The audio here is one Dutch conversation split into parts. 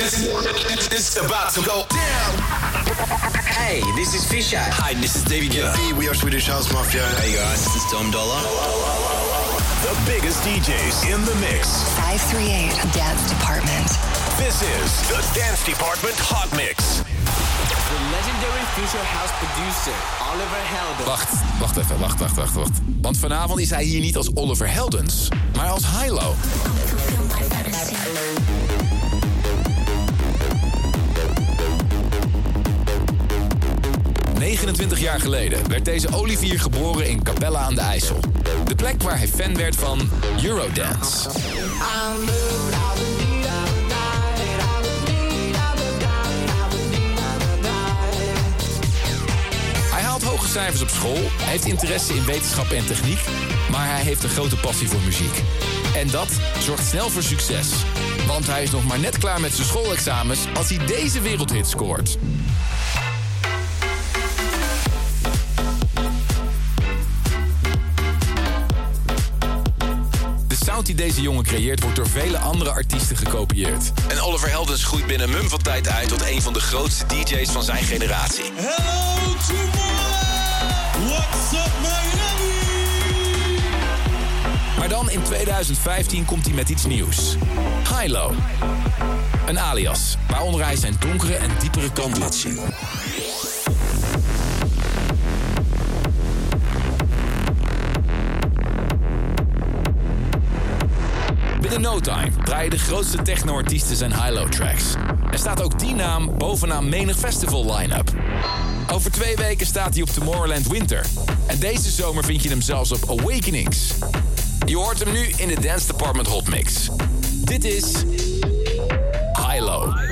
It's about to go down. Hey, this is Fisher. Hi, this is David Guetta. Hey, we are Swedish House Mafia. Hey guys, this is Dom Dollar. The biggest DJs in the mix. 538 Dance Department. This is the Dance Department Hot Mix. The legendary future house producer, Oliver Heldens. Wacht, wacht even, wacht, wacht, wacht, wacht. Want vanavond is hij hier niet als Oliver Heldens, maar als Hilo. ...29 jaar geleden werd deze Olivier geboren in Capella aan de IJssel. De plek waar hij fan werd van Eurodance. Hij haalt hoge cijfers op school, heeft interesse in wetenschap en techniek, maar hij heeft een grote passie voor muziek. En dat zorgt snel voor succes. Want hij is nog maar net klaar met zijn schoolexamens als hij deze wereldhit scoort. Die deze jongen creëert wordt door vele andere artiesten gekopieerd. En Oliver Heldens groeit binnen een mum van tijd uit tot een van de grootste DJ's van zijn generatie. Hello, Tomorrow! What's up, Miami? Maar dan in 2015 komt hij met iets nieuws. Hilo. Een alias, waaronder hij zijn donkere en diepere kant laat zien. Binnen no time draaien de grootste techno-artiesten zijn Hilo-tracks. Er staat ook die naam bovenaan menig festival line-up. Over twee weken staat hij op Tomorrowland Winter. En deze zomer vind je hem zelfs op Awakenings. Je hoort hem nu in de Dance Department Hot Mix. Dit is Hilo. Number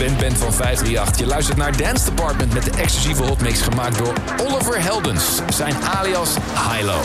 Bent bent van 538. Je luistert naar Dance Department met de exclusieve hotmix gemaakt door Oliver Heldens, zijn alias Hilo.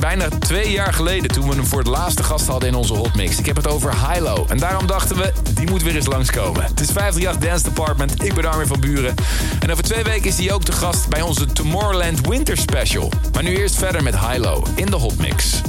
Bijna twee jaar geleden toen we hem voor het laatste gast hadden in onze hotmix. Ik heb het over Hilo. En daarom dachten we, die moet weer eens langskomen. Het is 538 Dance Department. Ik ben Armin van Buren. En over twee weken is hij ook de gast bij onze Tomorrowland Winter Special. Maar nu eerst verder met Hilo in de hotmix.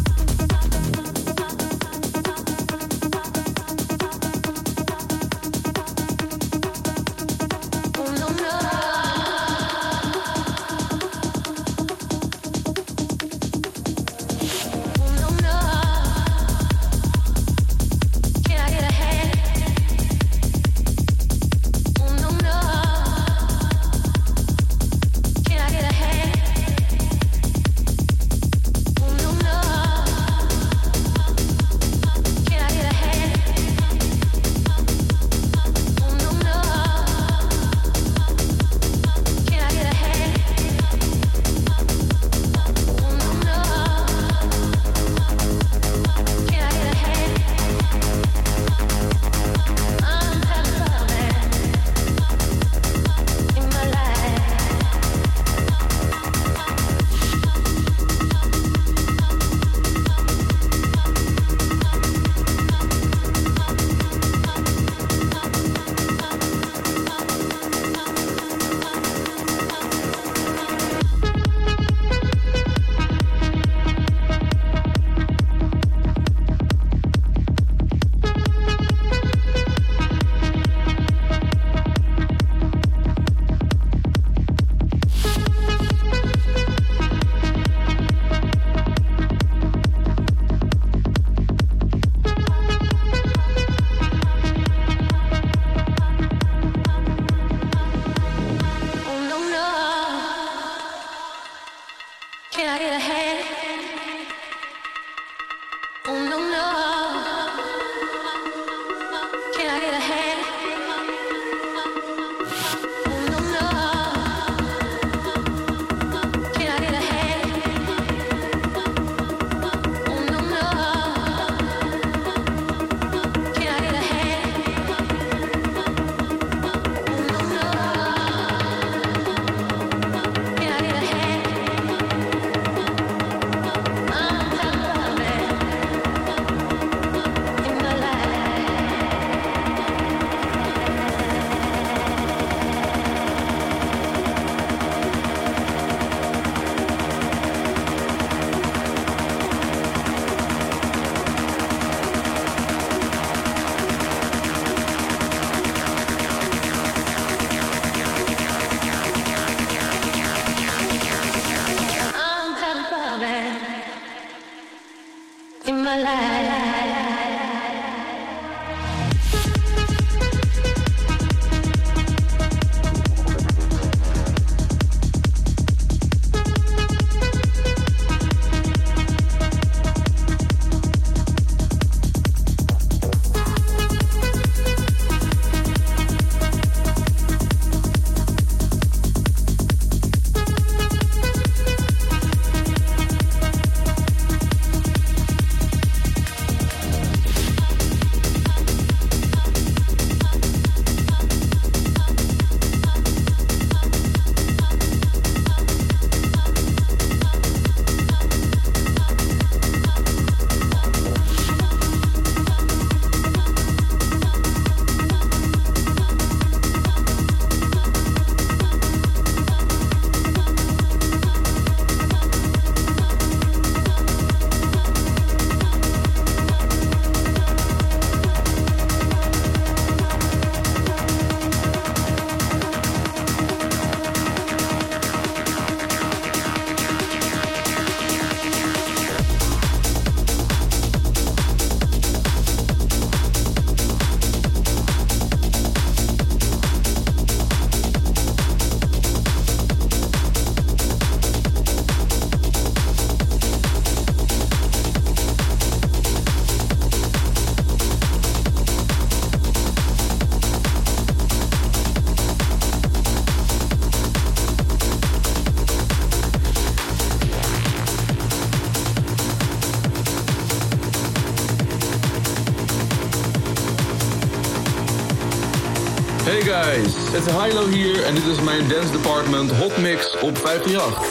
Het is Hilo hier en dit is mijn dance department Hot Mix op 538.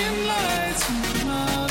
lights. in my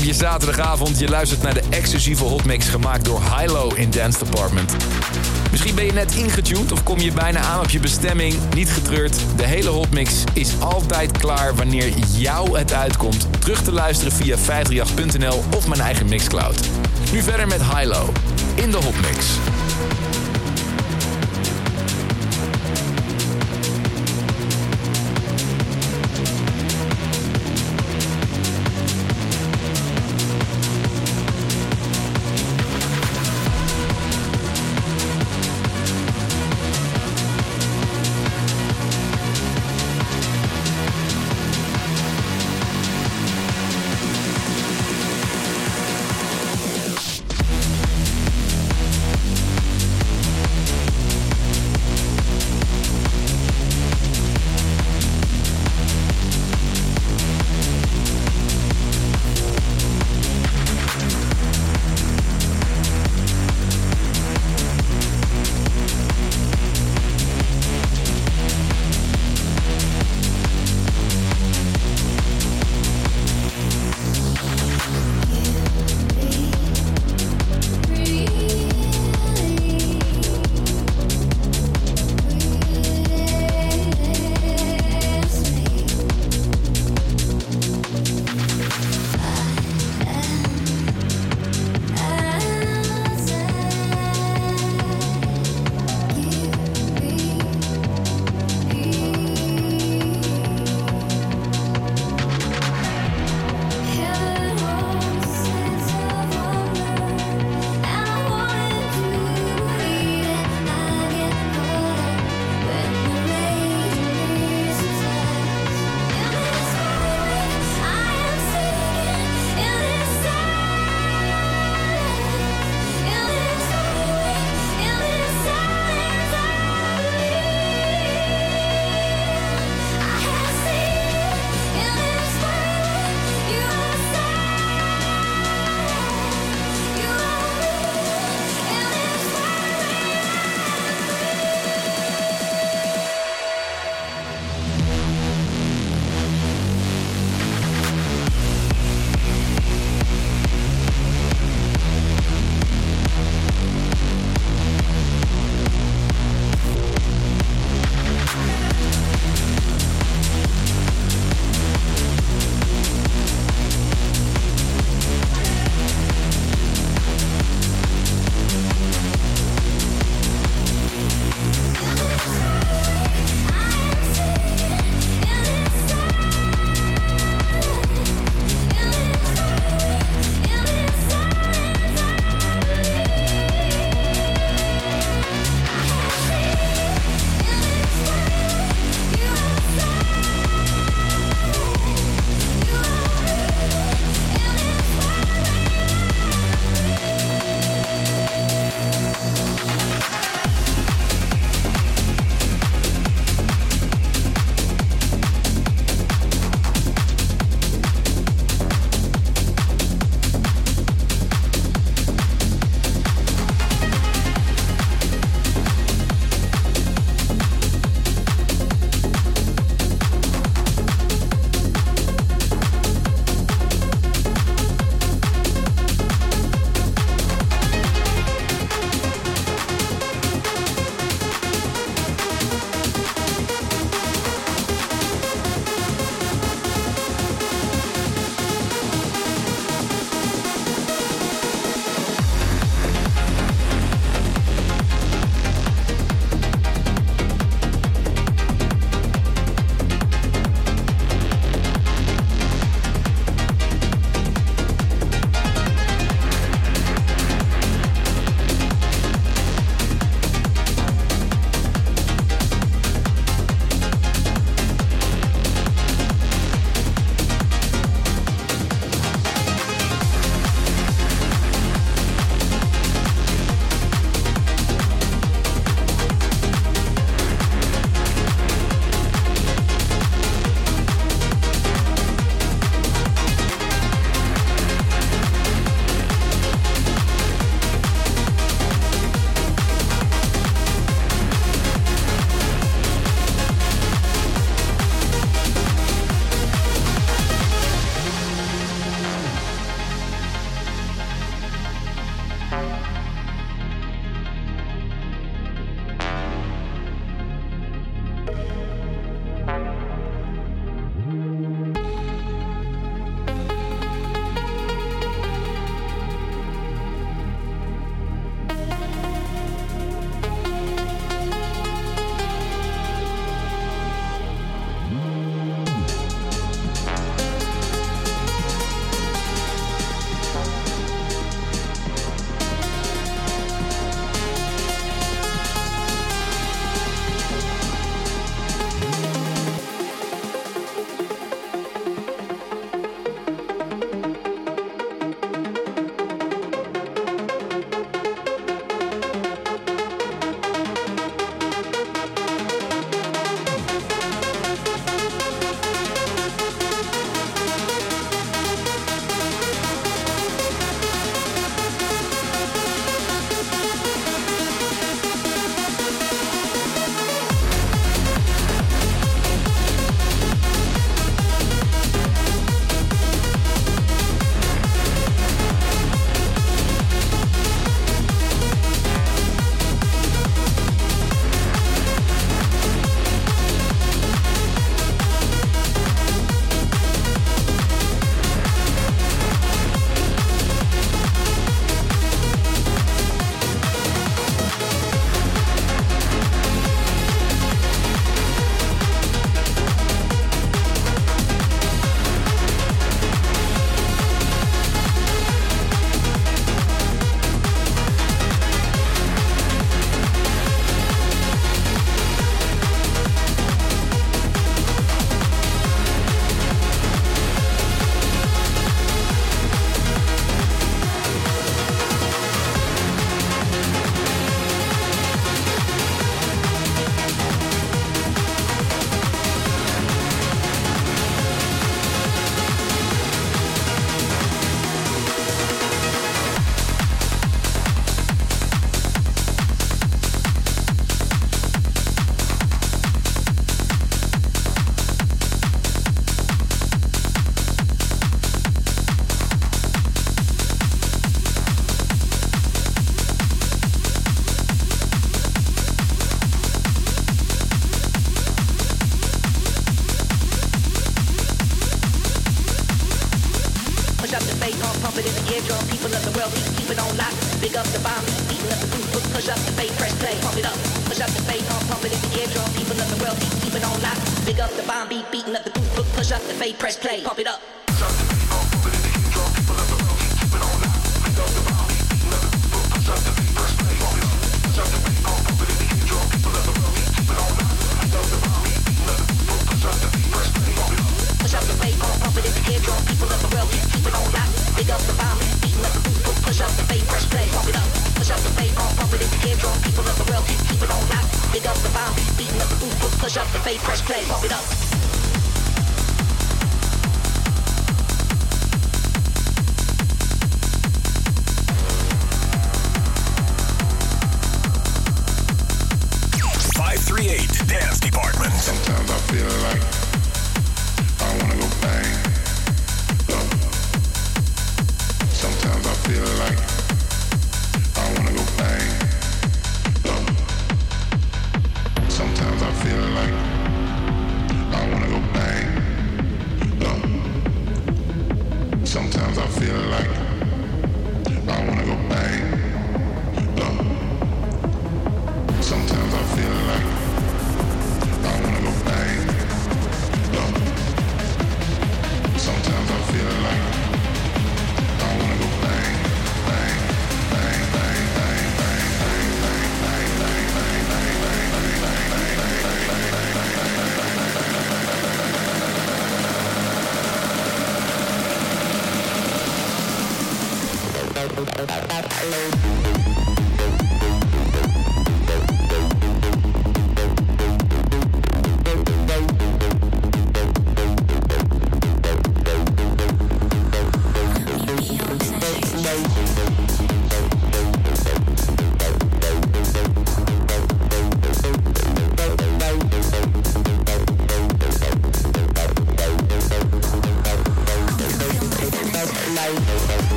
op je zaterdagavond. Je luistert naar de exclusieve hotmix gemaakt door Hilo in Dance Department. Misschien ben je net ingetuned of kom je bijna aan op je bestemming. Niet getreurd, de hele hotmix is altijd klaar wanneer jou het uitkomt. Terug te luisteren via 538.nl of mijn eigen Mixcloud. Nu verder met Hilo in de hotmix.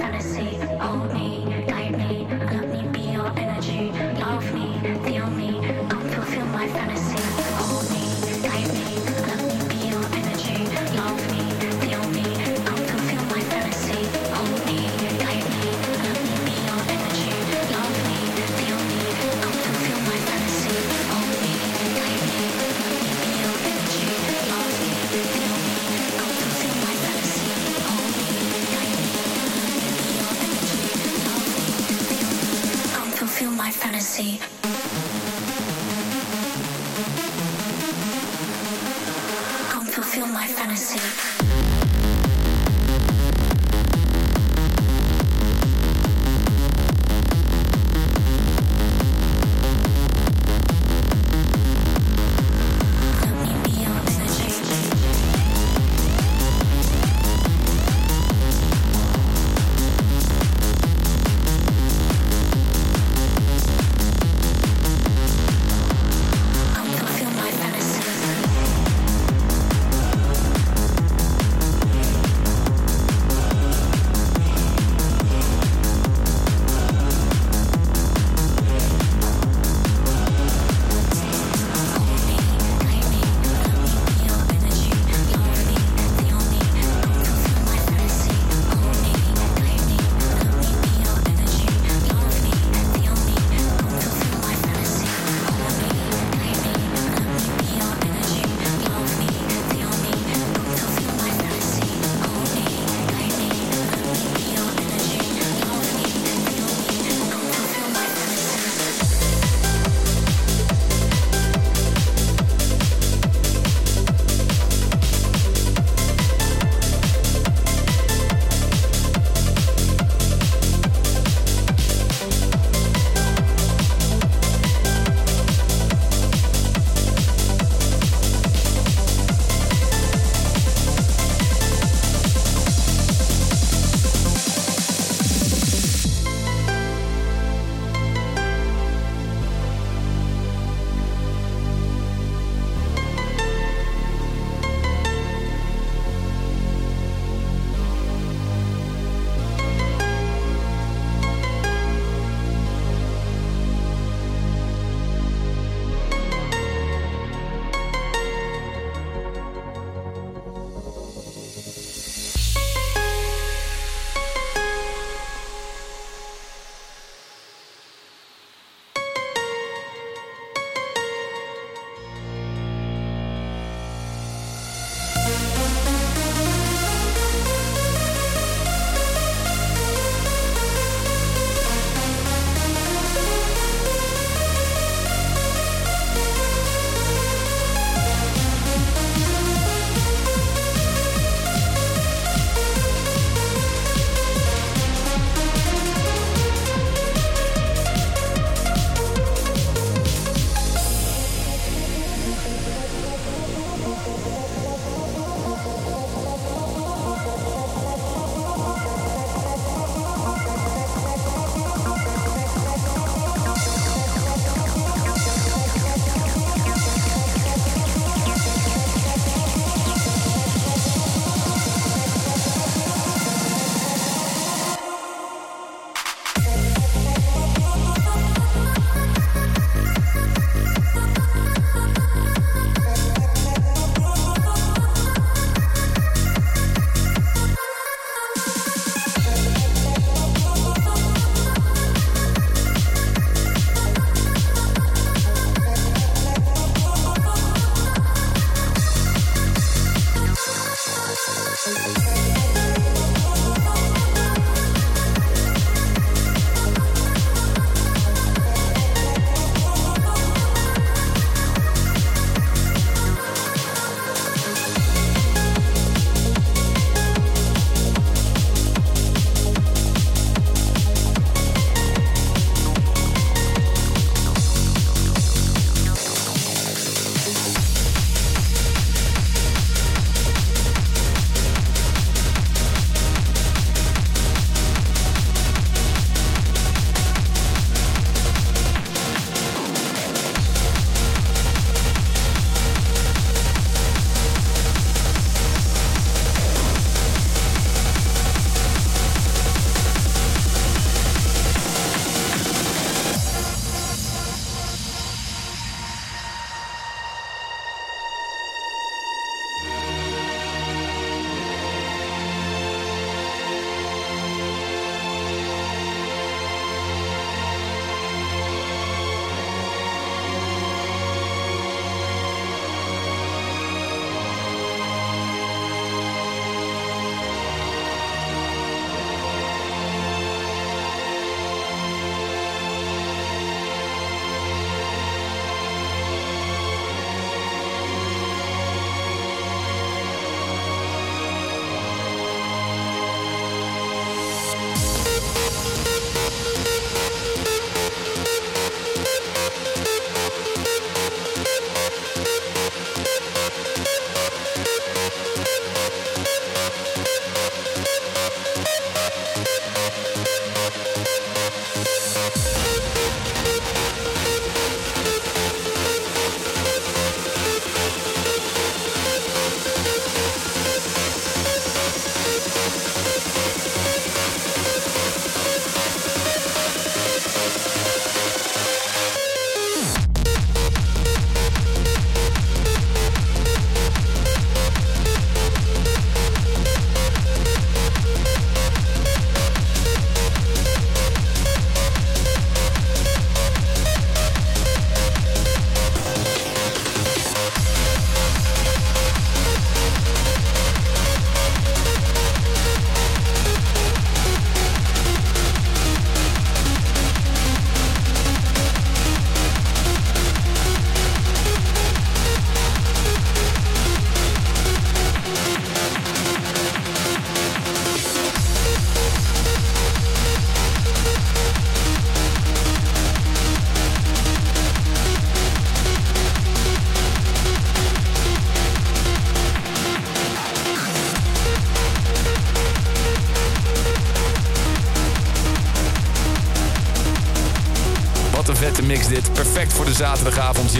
Fantasy.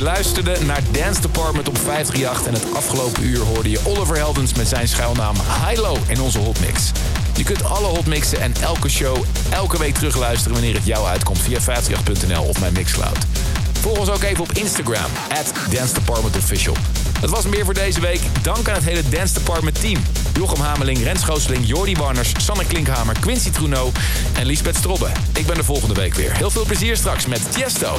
Je luisterde naar Dance Department op 538 en het afgelopen uur hoorde je Oliver Heldens met zijn schuilnaam Hilo in onze hotmix. Je kunt alle hotmixen en elke show elke week terugluisteren wanneer het jou uitkomt via 538.nl of mijn Mixcloud. Volg ons ook even op Instagram, at Dance Department Official. Dat was hem weer voor deze week. Dank aan het hele Dance Department team. Jochem Hameling, Rens Gooseling, Jordi Warners, Sanne Klinkhamer, Quincy Truno en Lisbeth Strobbe. Ik ben er volgende week weer. Heel veel plezier straks met Tiesto.